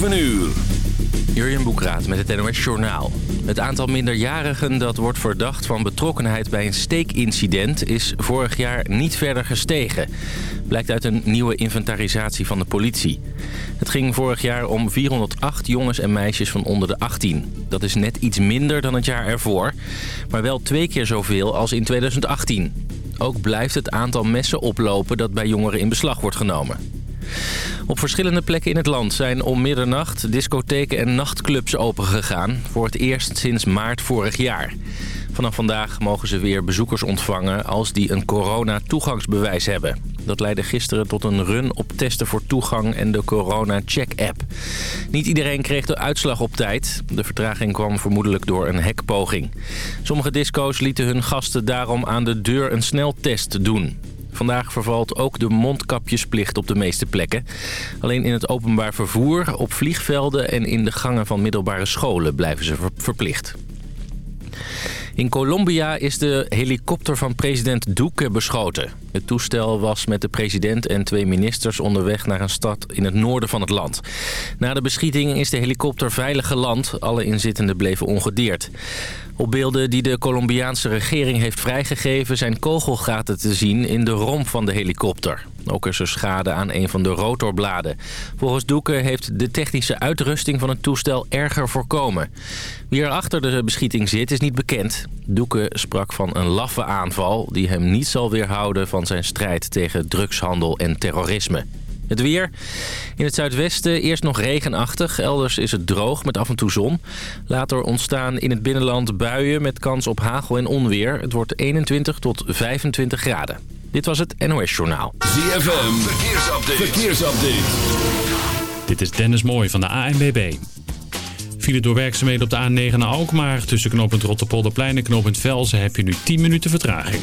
7 uur. Jurjen Boekraat met het NOS Journaal. Het aantal minderjarigen dat wordt verdacht van betrokkenheid bij een steekincident... is vorig jaar niet verder gestegen. Blijkt uit een nieuwe inventarisatie van de politie. Het ging vorig jaar om 408 jongens en meisjes van onder de 18. Dat is net iets minder dan het jaar ervoor. Maar wel twee keer zoveel als in 2018. Ook blijft het aantal messen oplopen dat bij jongeren in beslag wordt genomen. Op verschillende plekken in het land zijn om middernacht discotheken en nachtclubs opengegaan. Voor het eerst sinds maart vorig jaar. Vanaf vandaag mogen ze weer bezoekers ontvangen als die een corona-toegangsbewijs hebben. Dat leidde gisteren tot een run op testen voor toegang en de corona-check-app. Niet iedereen kreeg de uitslag op tijd. De vertraging kwam vermoedelijk door een hekpoging. Sommige disco's lieten hun gasten daarom aan de deur een sneltest doen. Vandaag vervalt ook de mondkapjesplicht op de meeste plekken. Alleen in het openbaar vervoer, op vliegvelden en in de gangen van middelbare scholen blijven ze verplicht. In Colombia is de helikopter van president Duque beschoten. Het toestel was met de president en twee ministers onderweg naar een stad in het noorden van het land. Na de beschieting is de helikopter veilig geland. Alle inzittenden bleven ongedeerd. Op beelden die de Colombiaanse regering heeft vrijgegeven... zijn kogelgaten te zien in de romp van de helikopter. Ook is er schade aan een van de rotorbladen. Volgens Doeken heeft de technische uitrusting van het toestel erger voorkomen. Wie er achter de beschieting zit is niet bekend. Doeken sprak van een laffe aanval... die hem niet zal weerhouden van zijn strijd tegen drugshandel en terrorisme. Het weer. In het zuidwesten eerst nog regenachtig. Elders is het droog met af en toe zon. Later ontstaan in het binnenland buien met kans op hagel en onweer. Het wordt 21 tot 25 graden. Dit was het NOS Journaal. ZFM. Verkeersupdate. Verkeersupdate. Dit is Dennis Mooij van de ANBB. File door werkzaamheden op de A9 naar Alkmaar. Tussen knooppunt Rotterpolderplein en knooppunt Velzen heb je nu 10 minuten vertraging.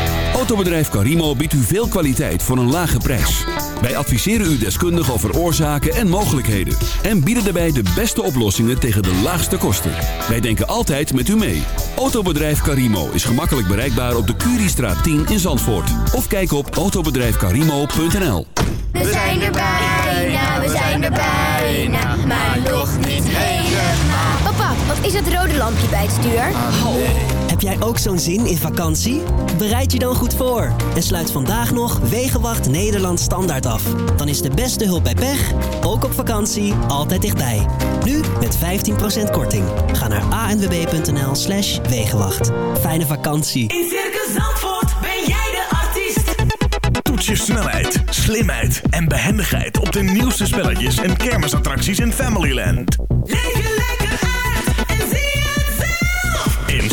Autobedrijf Carimo biedt u veel kwaliteit voor een lage prijs. Wij adviseren u deskundig over oorzaken en mogelijkheden. En bieden daarbij de beste oplossingen tegen de laagste kosten. Wij denken altijd met u mee. Autobedrijf Carimo is gemakkelijk bereikbaar op de Curiestraat 10 in Zandvoort. Of kijk op autobedrijfcarimo.nl We zijn er bijna, we zijn er bijna, maar nog niet helemaal. Papa, wat is het rode lampje bij het stuur? Heb jij ook zo'n zin in vakantie? Bereid je dan goed voor en sluit vandaag nog Wegenwacht Nederland Standaard af. Dan is de beste hulp bij pech, ook op vakantie, altijd dichtbij. Nu met 15% korting. Ga naar anwb.nl slash Wegenwacht. Fijne vakantie. In Circus Zandvoort ben jij de artiest. Toets je snelheid, slimheid en behendigheid op de nieuwste spelletjes en kermisattracties in Familyland. Leef lekker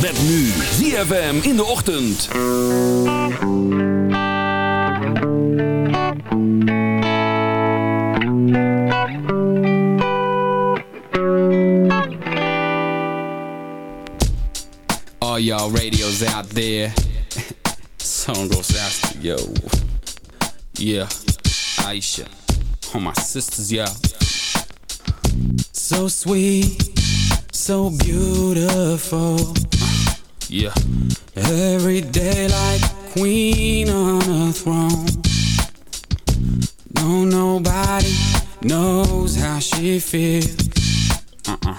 Met nu ZFM in de ochtend. All y'all radios out there. Song goes out to yo. Yeah, Aisha. All my sisters, yeah. So sweet, so beautiful. Yeah. Every day like a queen on a throne. No, nobody knows how she feels. Uh-uh.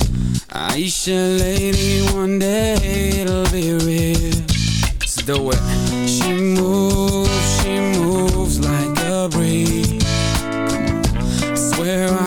Aisha, lady, one day it'll be real. Let's do it. She moves, she moves like a breeze. On. Swear I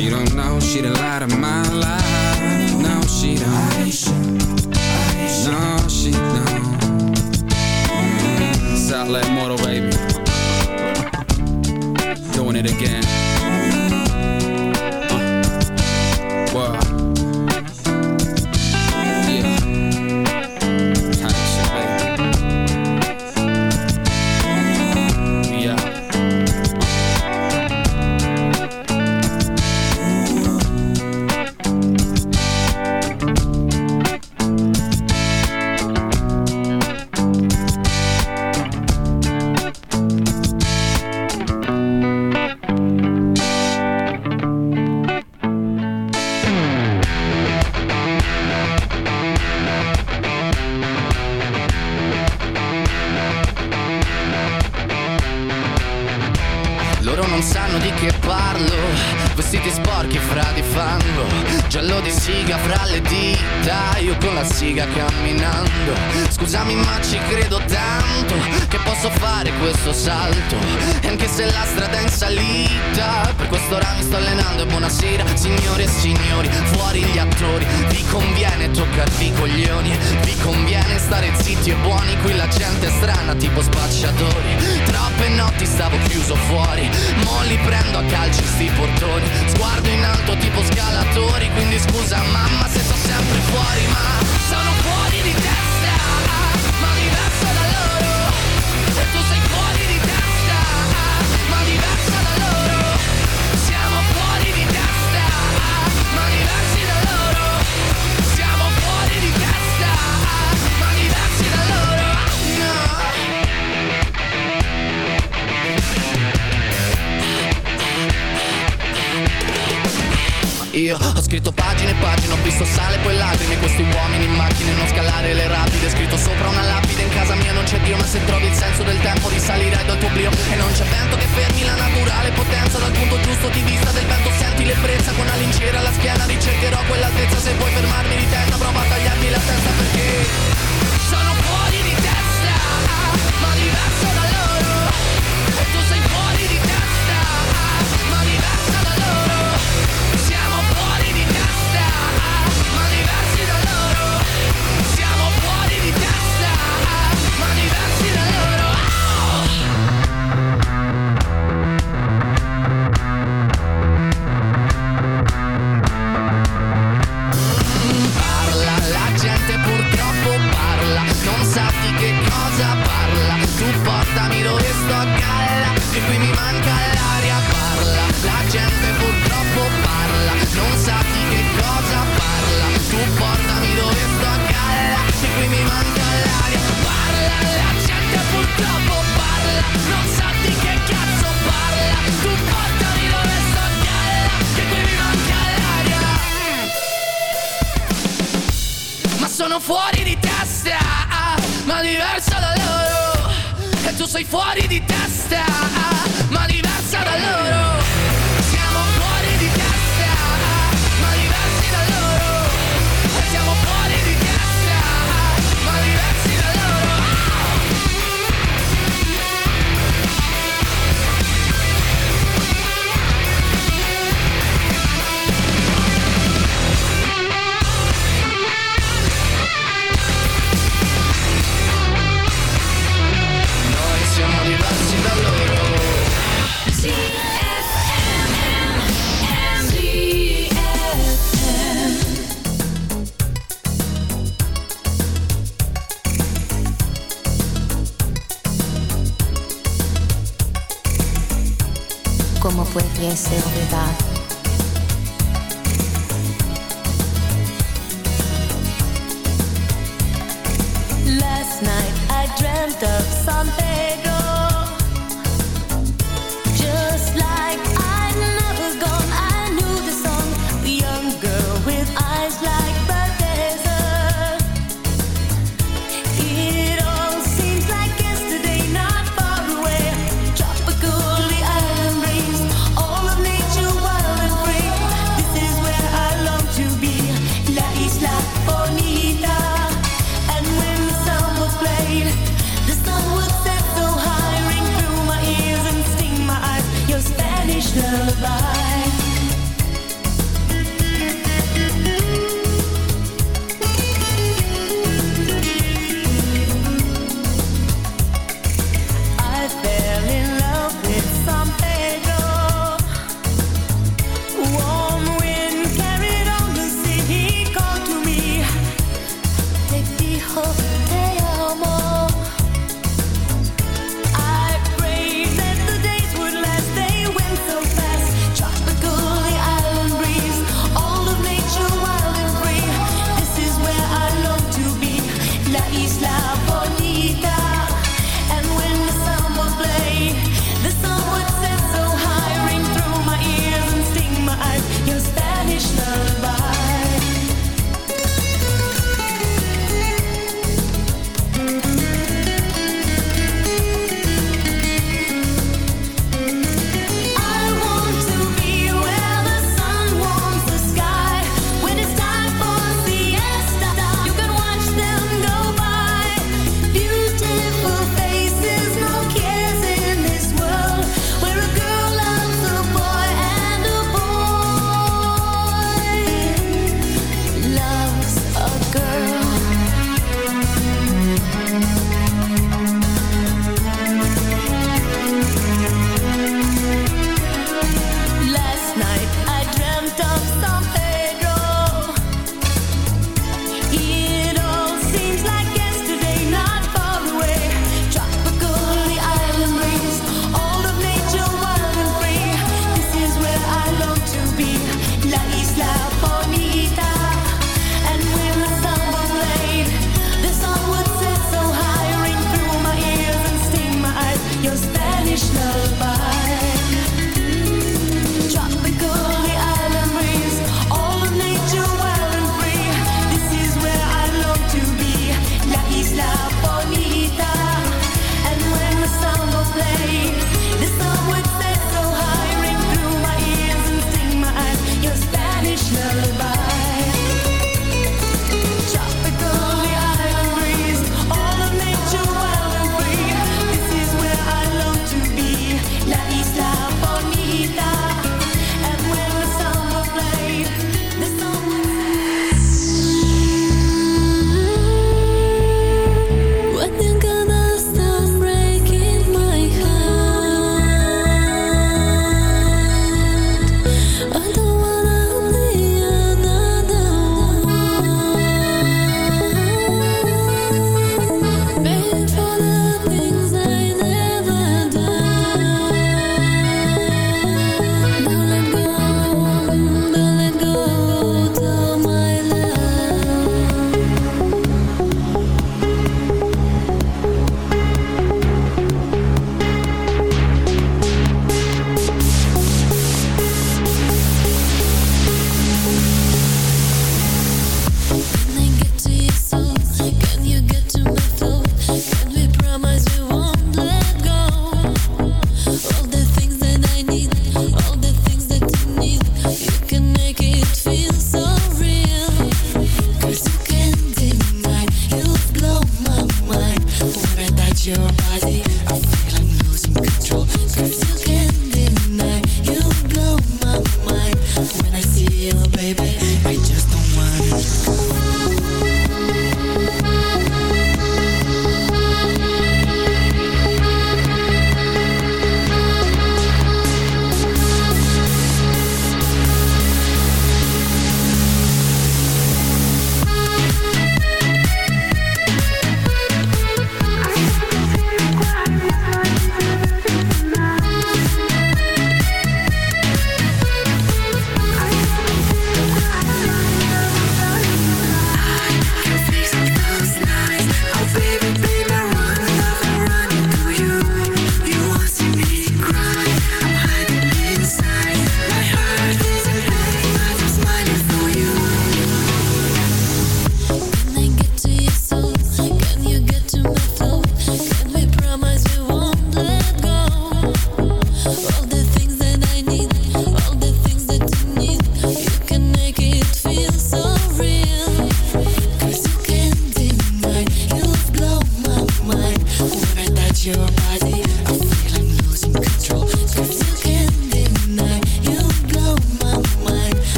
she don't know she the light of my life. No, she don't. No, she don't. Southland Motor, baby. Doing it again. Io. Ho scritto pagine e pagine, ho visto sale e poi lacrime. Questi uomini in macchine, non scalare le rapide. Scritto sopra una lapide, in casa mia non c'è Dio Ma se trovi il senso del tempo risalirai dal tuo oblio. E non c'è vento che fermi la naturale potenza. Dal punto giusto di vista del vento senti l'ebbrezza. Con la lincera alla schiena ricercherò quell'altezza. Se vuoi fermarmi di testa prova a tagliarmi la testa perché Sono fuori di testa, ma diverso da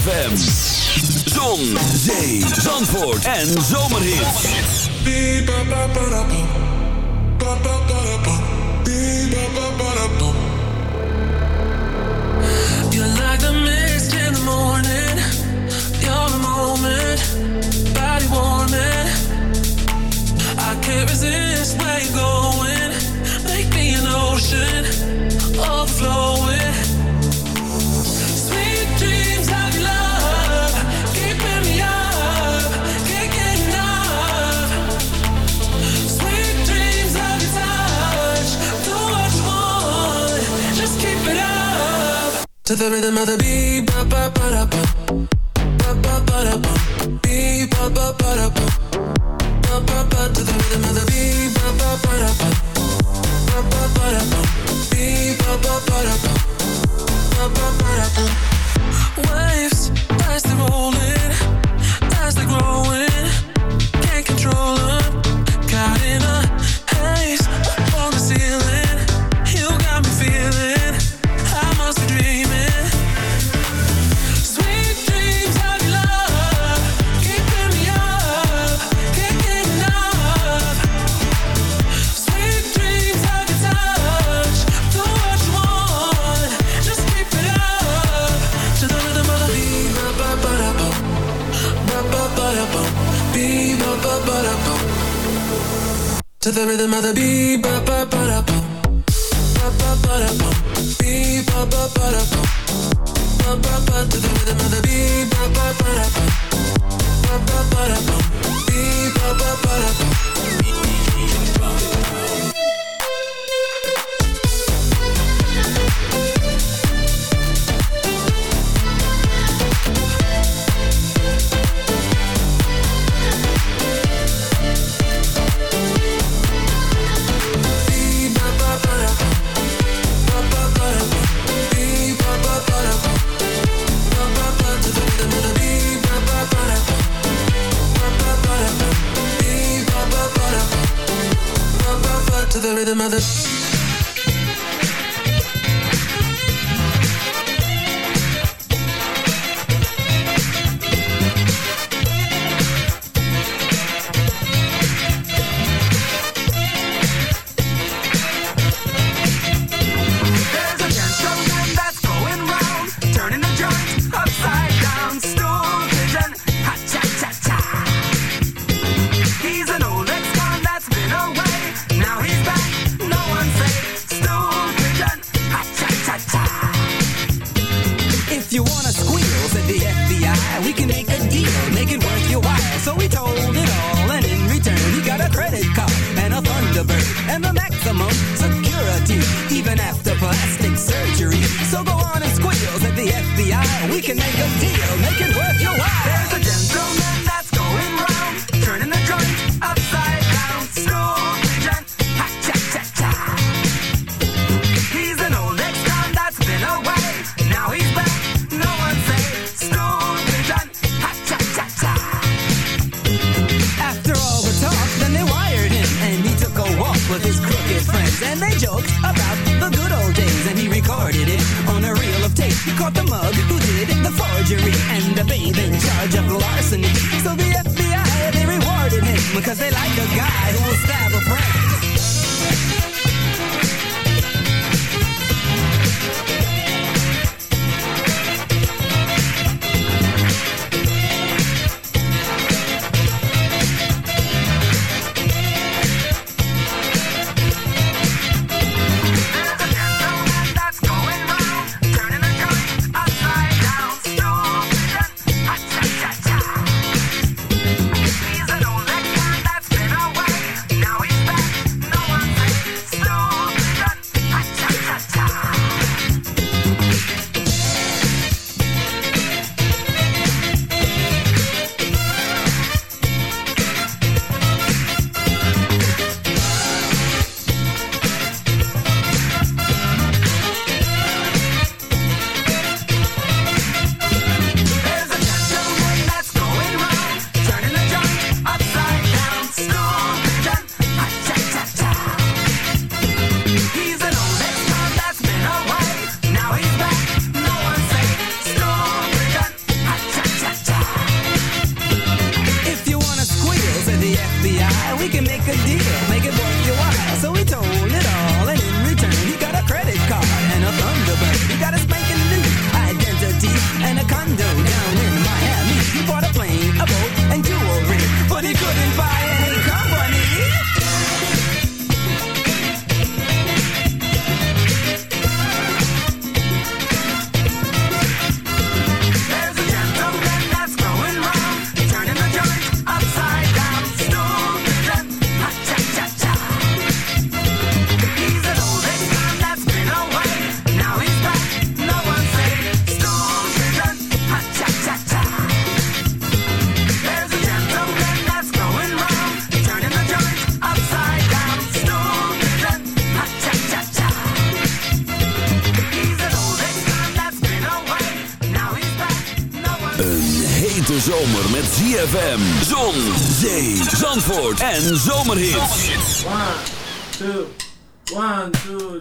ZFM. Zon, zee, zandvoort en zomerhit. You're like the mist in the morning. You're the moment. Body warming. I can't resist where you're going. Make me an ocean. Overflowing. To the rhythm of the beat, ba ba. To the rhythm of the beat, ba ba ba da ba ba ba. To the mother be ba ba ba ba. forgery and the babe in charge of larceny. So the FBI, they rewarded him because they liked en zomerhits. One, two, one, two,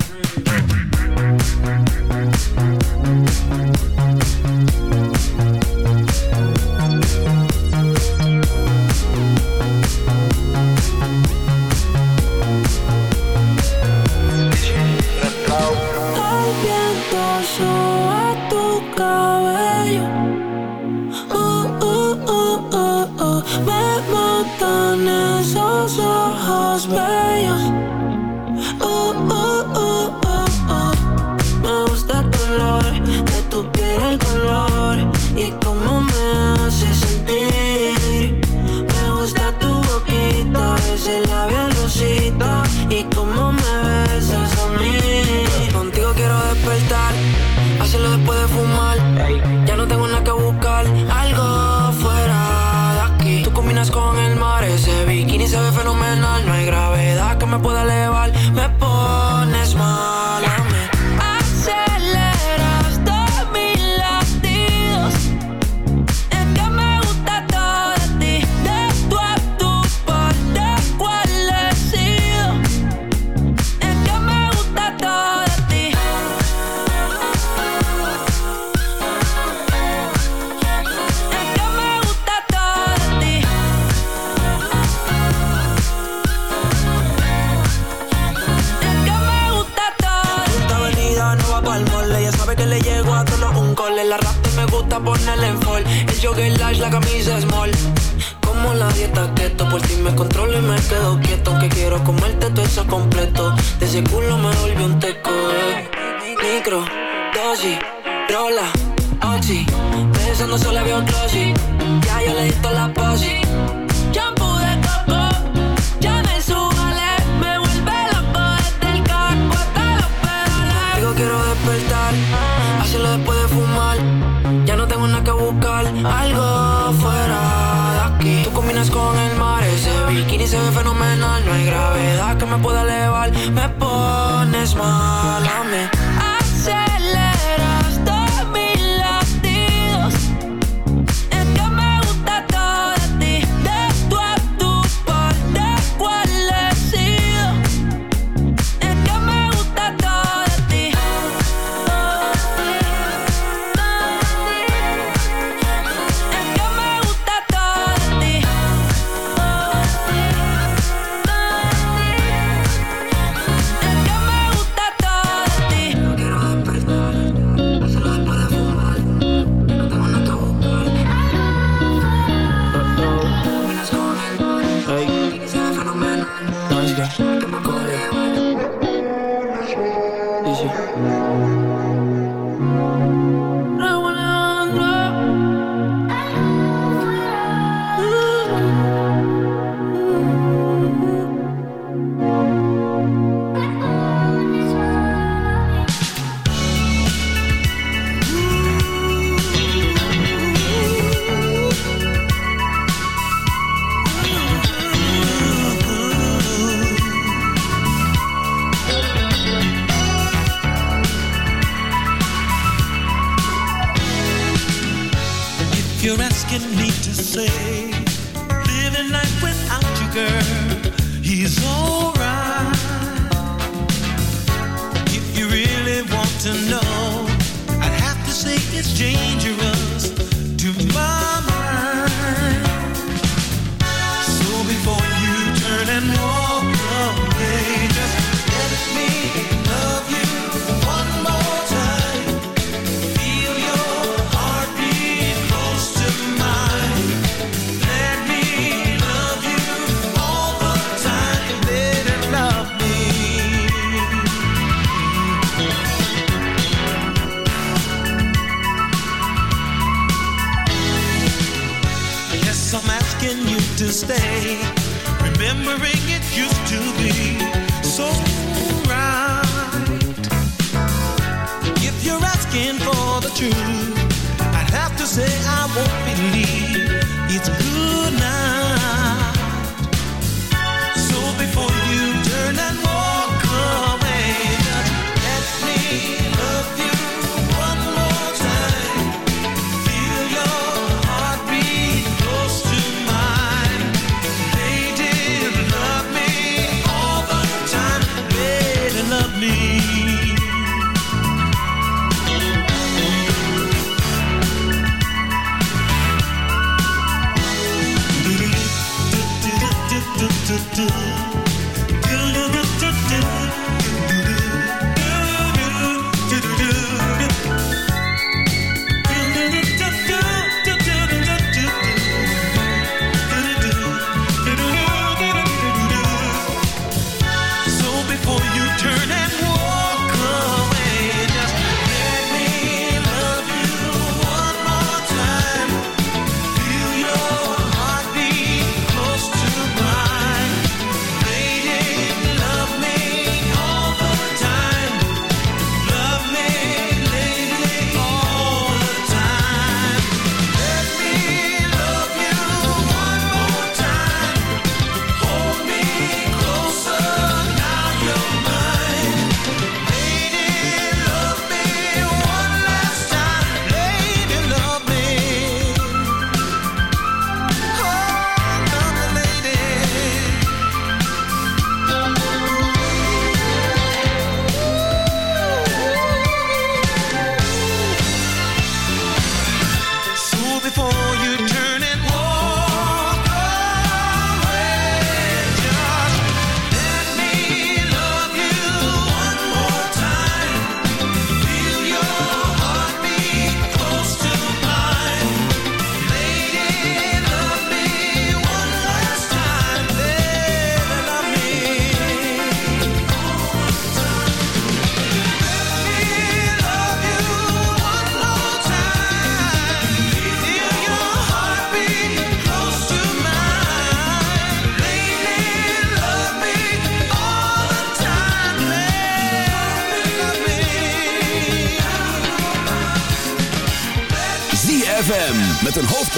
Shock.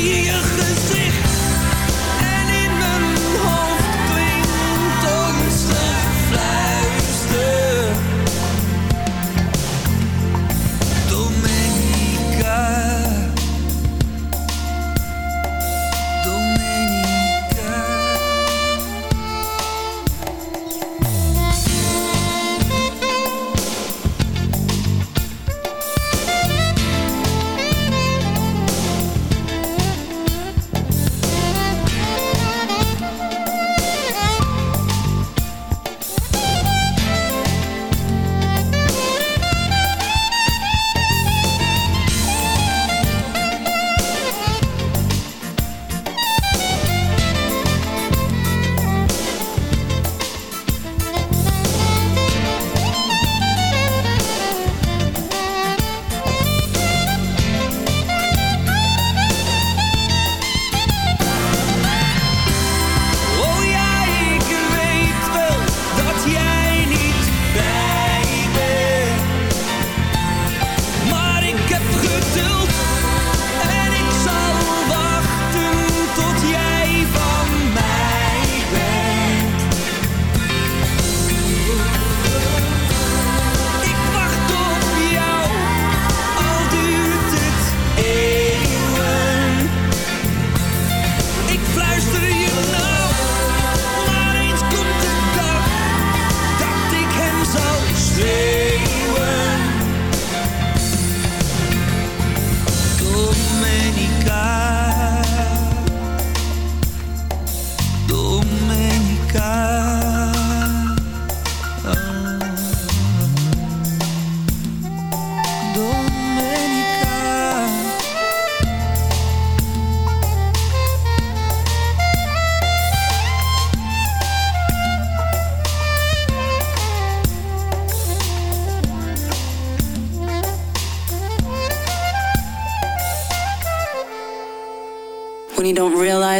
see you.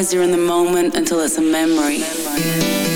realize you're in the moment until it's a memory. memory.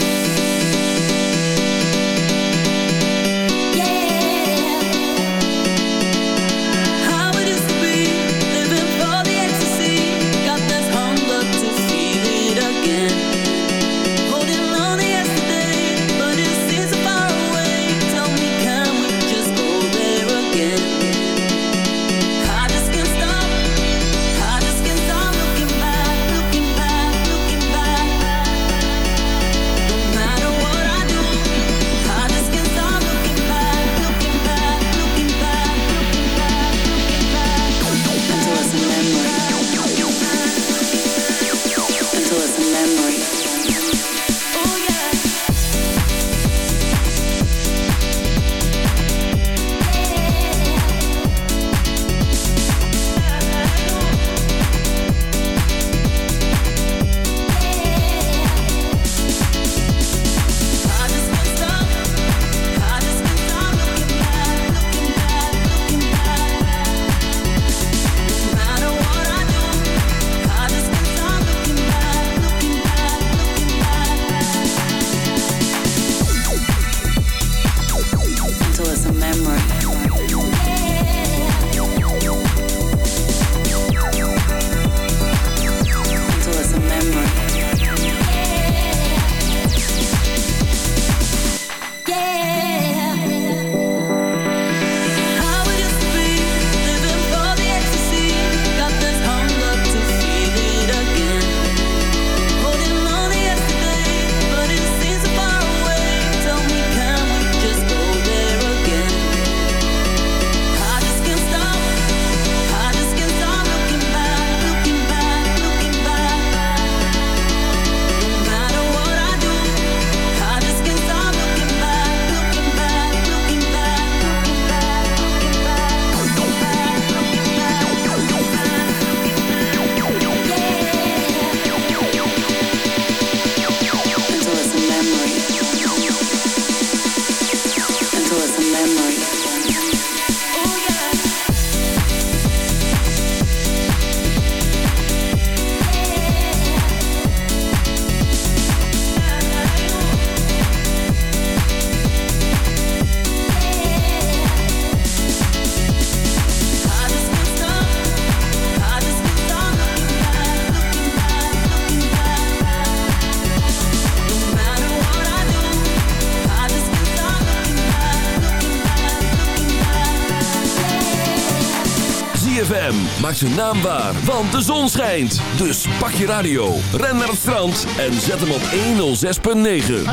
zijn naam waar, want de zon schijnt. Dus pak je radio, ren naar het strand en zet hem op 106.9.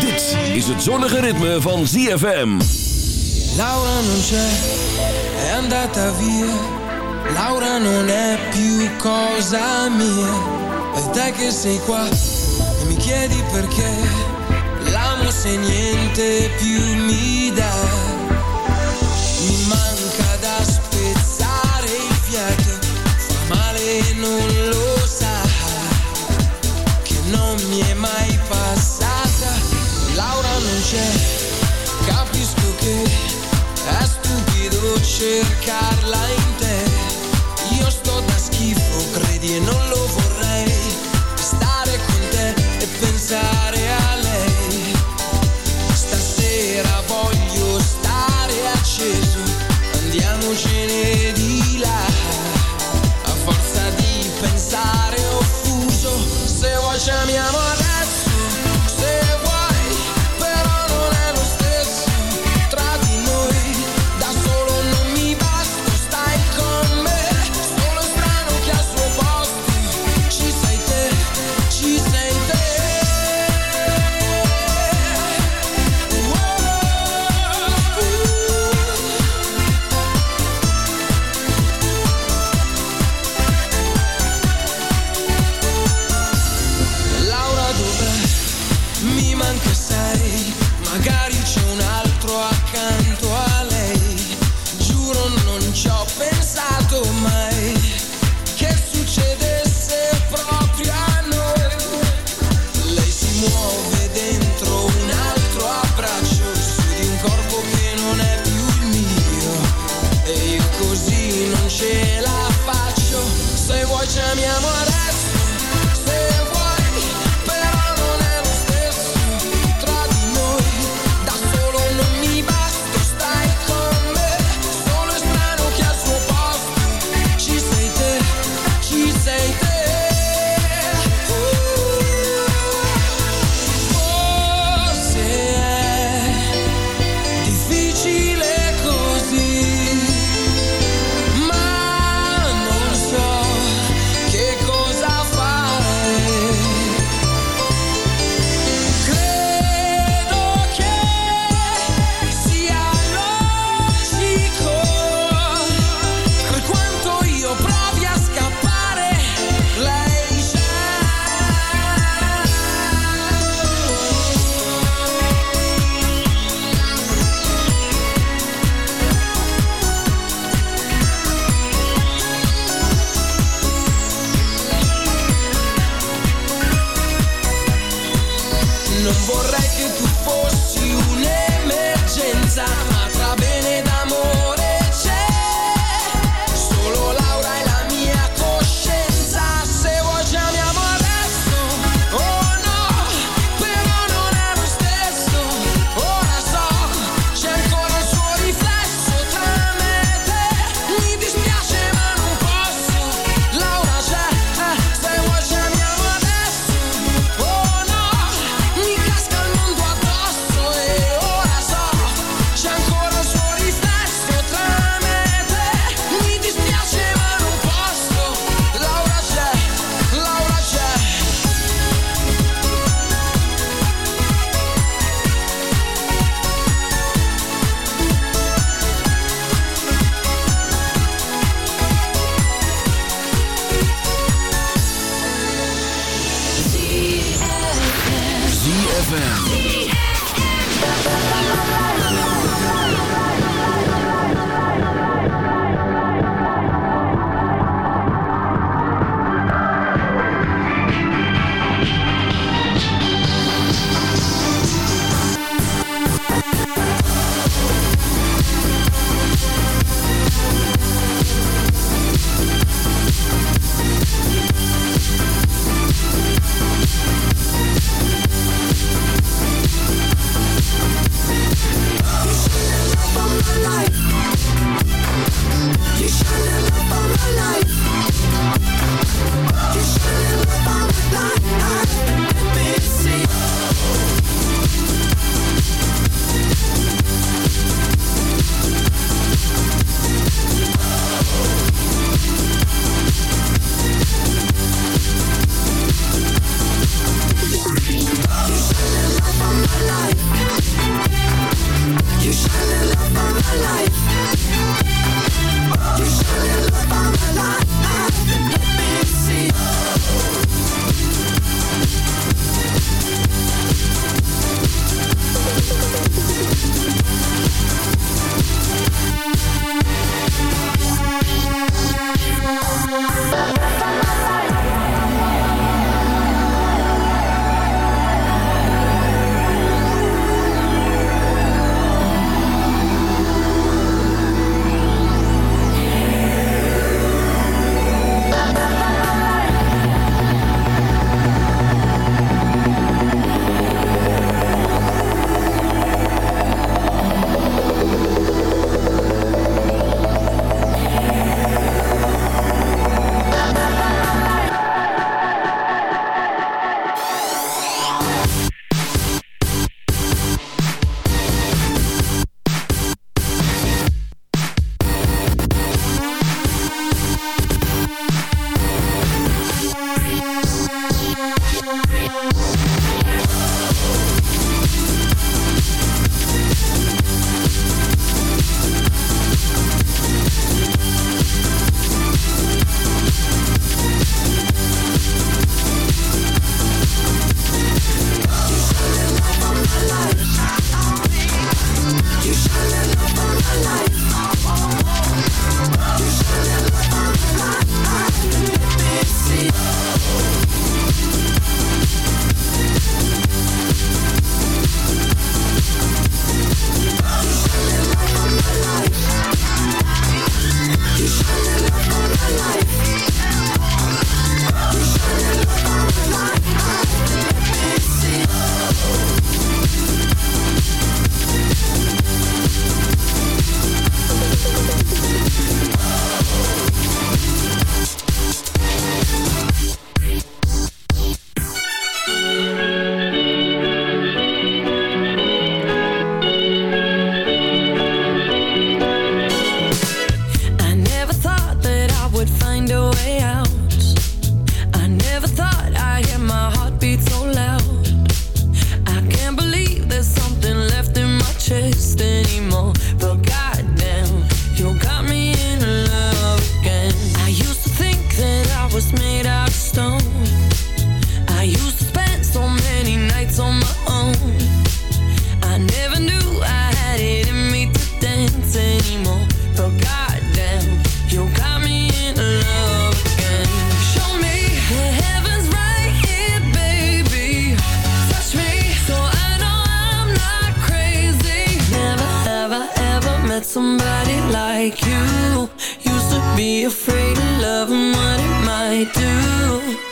Dit is het zonnige ritme van ZFM. Laura non c'è, è andata via. Laura non è più cosa mia. E te che sei qua e mi chiedi perché. L'amo se niente più mi dà. somebody like you. Used to be afraid of loving what it might do.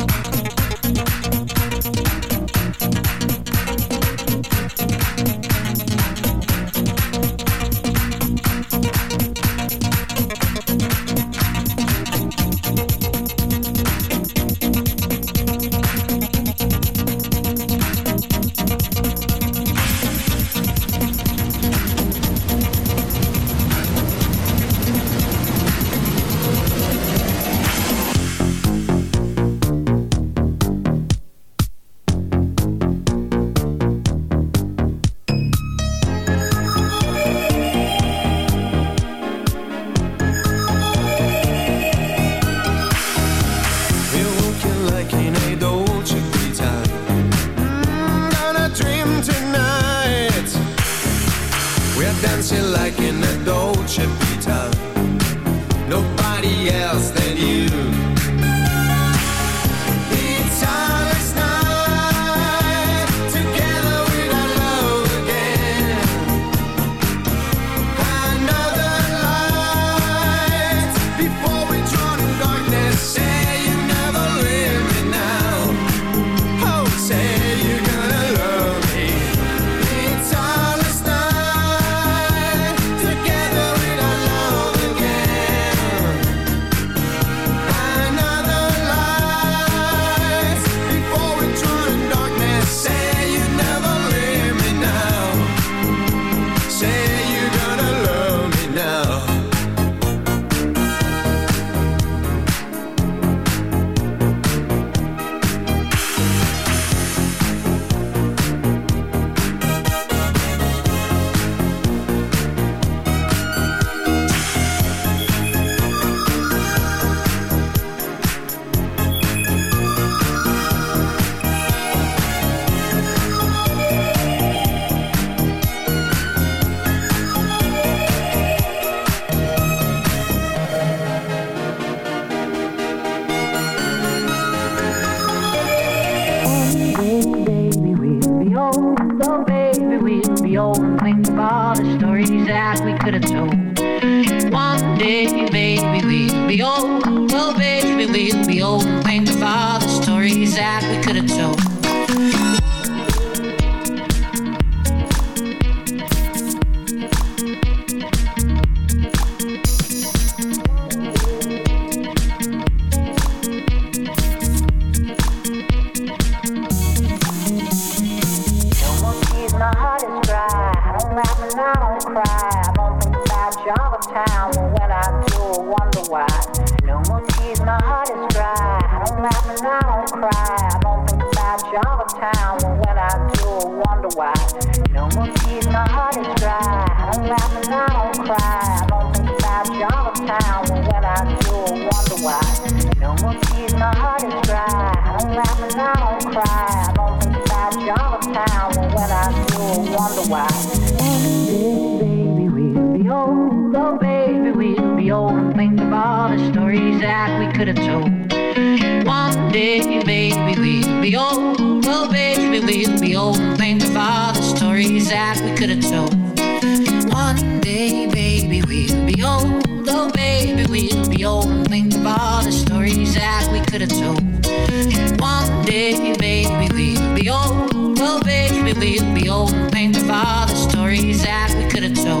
could have told. One day, baby, we'll be old. Well, baby, we'll be old and paint the all the stories that we could have told.